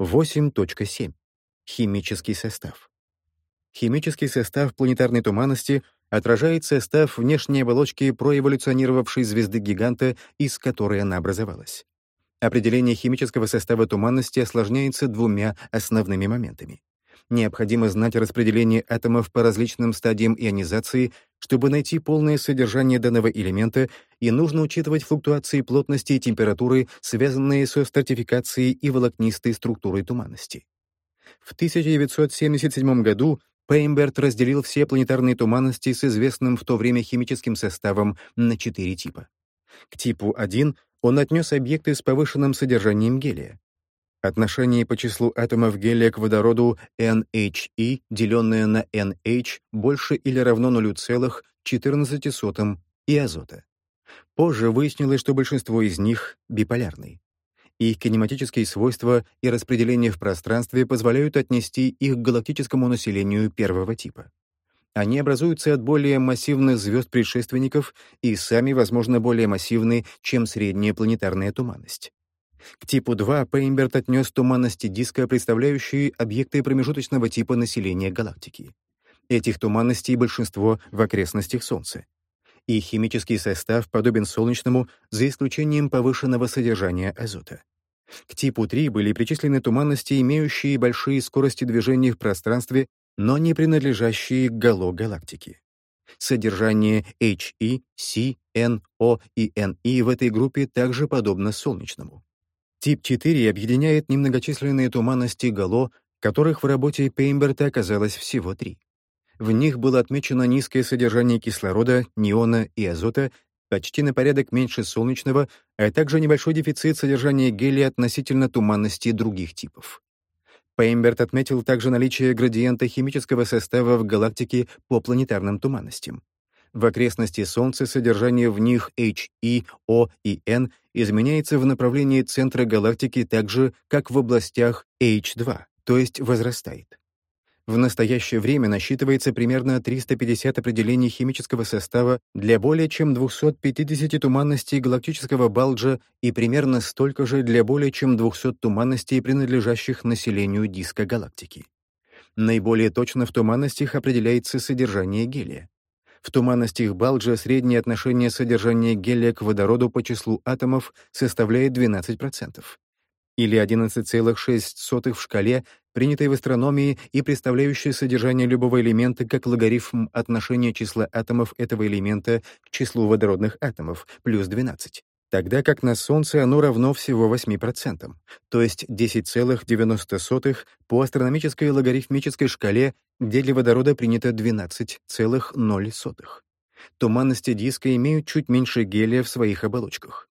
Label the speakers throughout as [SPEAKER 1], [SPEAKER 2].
[SPEAKER 1] 8.7. Химический состав. Химический состав планетарной туманности отражает состав внешней оболочки проэволюционировавшей звезды-гиганта, из которой она образовалась. Определение химического состава туманности осложняется двумя основными моментами. Необходимо знать распределение атомов по различным стадиям ионизации, чтобы найти полное содержание данного элемента, и нужно учитывать флуктуации плотности и температуры, связанные со стратификацией и волокнистой структурой туманности. В 1977 году Пеймберт разделил все планетарные туманности с известным в то время химическим составом на четыре типа. К типу 1 он отнес объекты с повышенным содержанием гелия. Отношение по числу атомов гелия к водороду NHE, деленное на NH, больше или равно 0,14 и азота. Позже выяснилось, что большинство из них биполярны. Их кинематические свойства и распределение в пространстве позволяют отнести их к галактическому населению первого типа. Они образуются от более массивных звезд-предшественников и сами, возможно, более массивны, чем средняя планетарная туманность. К типу 2 Пеймберт отнес туманности диска, представляющие объекты промежуточного типа населения галактики. Этих туманностей большинство в окрестностях Солнца. Их химический состав подобен солнечному, за исключением повышенного содержания азота. К типу 3 были причислены туманности, имеющие большие скорости движения в пространстве но не принадлежащие к гало галактики. Содержание HE, C, N, O и NE в этой группе также подобно солнечному. Тип 4 объединяет немногочисленные туманности гало, которых в работе Пеймберта оказалось всего три. В них было отмечено низкое содержание кислорода, неона и азота, почти на порядок меньше солнечного, а также небольшой дефицит содержания гелия относительно туманностей других типов. Пеймберт отметил также наличие градиента химического состава в галактике по планетарным туманностям. В окрестности Солнца содержание в них H, E, O и N изменяется в направлении центра галактики так же, как в областях H2, то есть возрастает. В настоящее время насчитывается примерно 350 определений химического состава для более чем 250 туманностей галактического балджа и примерно столько же для более чем 200 туманностей, принадлежащих населению диска галактики. Наиболее точно в туманностях определяется содержание гелия. В туманностях Балджа среднее отношение содержания гелия к водороду по числу атомов составляет 12% или 11,6 в шкале, принятой в астрономии и представляющей содержание любого элемента как логарифм отношения числа атомов этого элемента к числу водородных атомов, плюс 12, тогда как на Солнце оно равно всего 8%, то есть 10,90 по астрономической логарифмической шкале, где для водорода принято 12,0. Туманности диска имеют чуть меньше гелия в своих оболочках.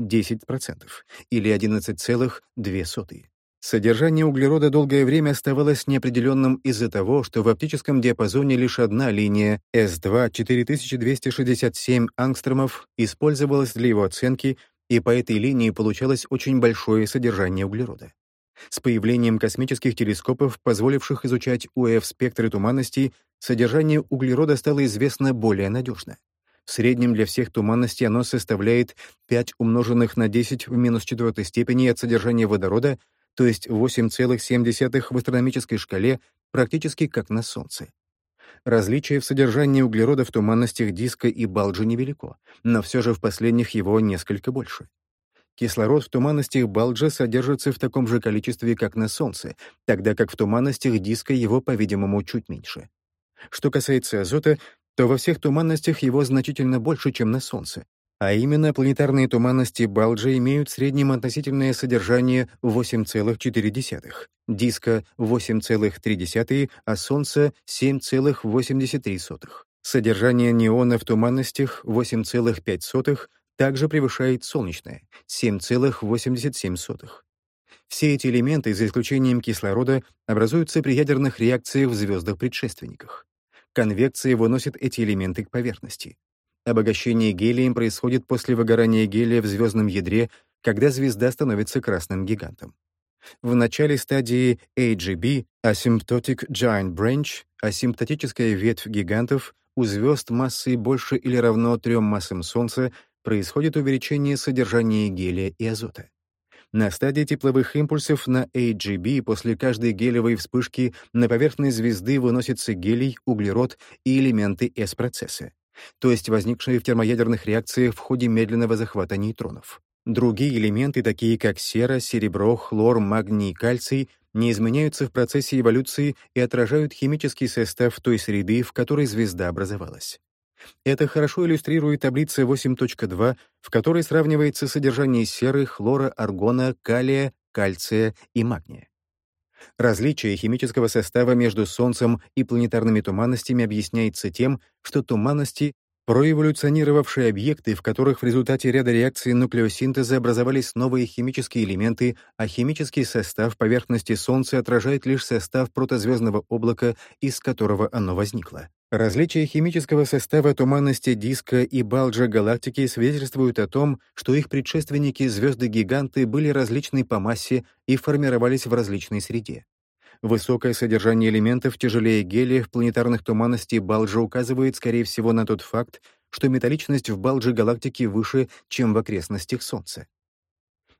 [SPEAKER 1] 10% или 11,2. Содержание углерода долгое время оставалось неопределенным из-за того, что в оптическом диапазоне лишь одна линия S2 4267 ангстромов использовалась для его оценки, и по этой линии получалось очень большое содержание углерода. С появлением космических телескопов, позволивших изучать УФ-спектры туманностей, содержание углерода стало известно более надежно. В среднем для всех туманностей оно составляет 5 умноженных на 10 в минус четвертой степени от содержания водорода, то есть 8,7 в астрономической шкале, практически как на Солнце. Различие в содержании углерода в туманностях диска и Балджи невелико, но все же в последних его несколько больше. Кислород в туманностях Балджа содержится в таком же количестве, как на Солнце, тогда как в туманностях диска его, по-видимому, чуть меньше. Что касается азота, то во всех туманностях его значительно больше, чем на Солнце. А именно, планетарные туманности Балджа имеют в среднем относительное содержание 8,4, диска 8,3, а Солнца 7,83. Содержание неона в туманностях 8,5 также превышает солнечное — 7,87. Все эти элементы, за исключением кислорода, образуются при ядерных реакциях в звездах-предшественниках. Конвекция выносит эти элементы к поверхности. Обогащение гелием происходит после выгорания гелия в звездном ядре, когда звезда становится красным гигантом. В начале стадии AGB, Asymptotic Giant Branch, асимптотическая ветвь гигантов, у звезд массой больше или равно трем массам Солнца происходит увеличение содержания гелия и азота. На стадии тепловых импульсов на AGB после каждой гелевой вспышки на поверхность звезды выносится гелий, углерод и элементы S-процесса, то есть возникшие в термоядерных реакциях в ходе медленного захвата нейтронов. Другие элементы, такие как сера, серебро, хлор, магний и кальций, не изменяются в процессе эволюции и отражают химический состав той среды, в которой звезда образовалась. Это хорошо иллюстрирует таблица 8.2, в которой сравнивается содержание серы, хлора, аргона, калия, кальция и магния. Различие химического состава между Солнцем и планетарными туманностями объясняется тем, что туманности проэволюционировавшие объекты, в которых в результате ряда реакций нуклеосинтеза образовались новые химические элементы, а химический состав поверхности Солнца отражает лишь состав протозвездного облака, из которого оно возникло. Различия химического состава туманности диска и балджа галактики свидетельствуют о том, что их предшественники звезды-гиганты были различны по массе и формировались в различной среде. Высокое содержание элементов тяжелее гелия в планетарных туманностей Балджа указывает, скорее всего, на тот факт, что металличность в Балджи галактики выше, чем в окрестностях Солнца.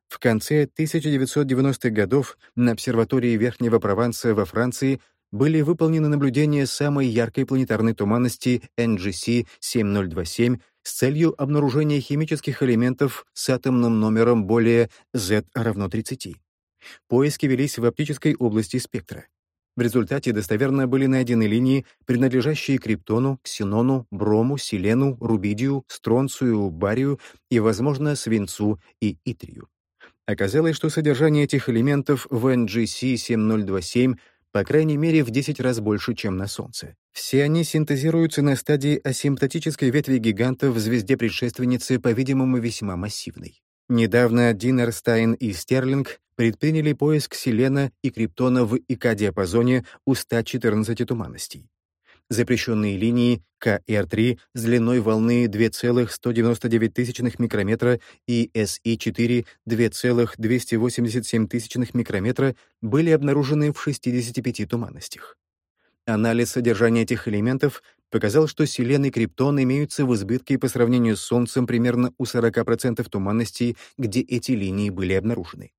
[SPEAKER 1] В конце 1990-х годов на обсерватории Верхнего Прованса во Франции были выполнены наблюдения самой яркой планетарной туманности NGC 7027 с целью обнаружения химических элементов с атомным номером более Z равно 30. Поиски велись в оптической области спектра. В результате достоверно были найдены линии, принадлежащие криптону, ксенону, брому, селену, рубидию, стронцию, барию и, возможно, свинцу и итрию. Оказалось, что содержание этих элементов в NGC 7027 по крайней мере в 10 раз больше, чем на Солнце. Все они синтезируются на стадии асимптотической ветви гигантов в звезде-предшественнице, по-видимому, весьма массивной. Недавно Динерстайн и Стерлинг предприняли поиск селена и криптона в ИК-диапазоне у 114 туманностей. Запрещенные линии КР-3 с длиной волны 2,199 микрометра и СИ-4 2,287 микрометра были обнаружены в 65 туманностях. Анализ содержания этих элементов показал, что селен и криптон имеются в избытке по сравнению с Солнцем примерно у 40% туманностей, где эти линии были обнаружены.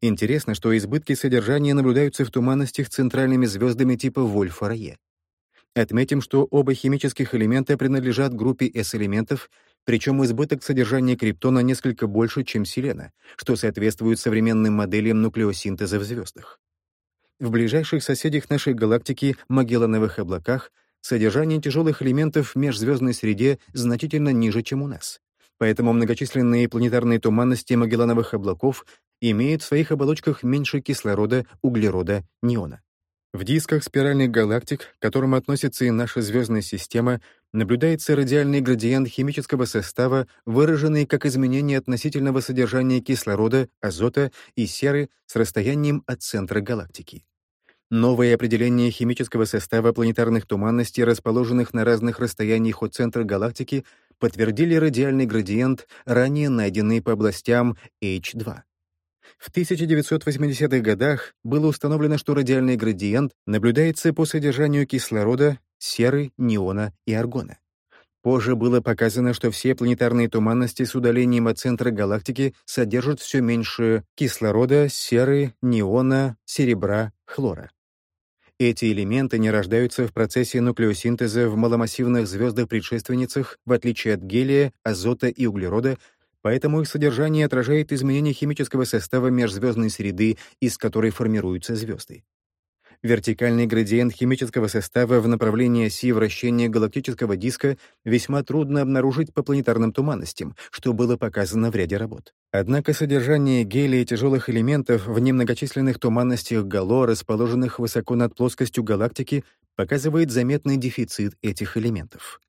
[SPEAKER 1] Интересно, что избытки содержания наблюдаются в туманностях центральными звездами типа Вольфа-Рае. Отметим, что оба химических элемента принадлежат группе S-элементов, причем избыток содержания криптона несколько больше, чем селена, что соответствует современным моделям нуклеосинтеза в звездах. В ближайших соседях нашей галактики, Магеллановых облаках, содержание тяжелых элементов в межзвездной среде значительно ниже, чем у нас. Поэтому многочисленные планетарные туманности Магеллановых облаков имеют в своих оболочках меньше кислорода, углерода, неона. В дисках спиральных галактик, к которым относится и наша звездная система, наблюдается радиальный градиент химического состава, выраженный как изменение относительного содержания кислорода, азота и серы с расстоянием от центра галактики. Новое определение химического состава планетарных туманностей, расположенных на разных расстояниях от центра галактики, подтвердили радиальный градиент, ранее найденный по областям H2. В 1980-х годах было установлено, что радиальный градиент наблюдается по содержанию кислорода, серы, неона и аргона. Позже было показано, что все планетарные туманности с удалением от центра галактики содержат все меньше кислорода, серы, неона, серебра, хлора. Эти элементы не рождаются в процессе нуклеосинтеза в маломассивных звездах-предшественницах, в отличие от гелия, азота и углерода, поэтому их содержание отражает изменение химического состава межзвездной среды, из которой формируются звезды. Вертикальный градиент химического состава в направлении оси вращения галактического диска весьма трудно обнаружить по планетарным туманностям, что было показано в ряде работ. Однако содержание гелия и тяжелых элементов в немногочисленных туманностях Гало, расположенных высоко над плоскостью галактики, показывает заметный дефицит этих элементов.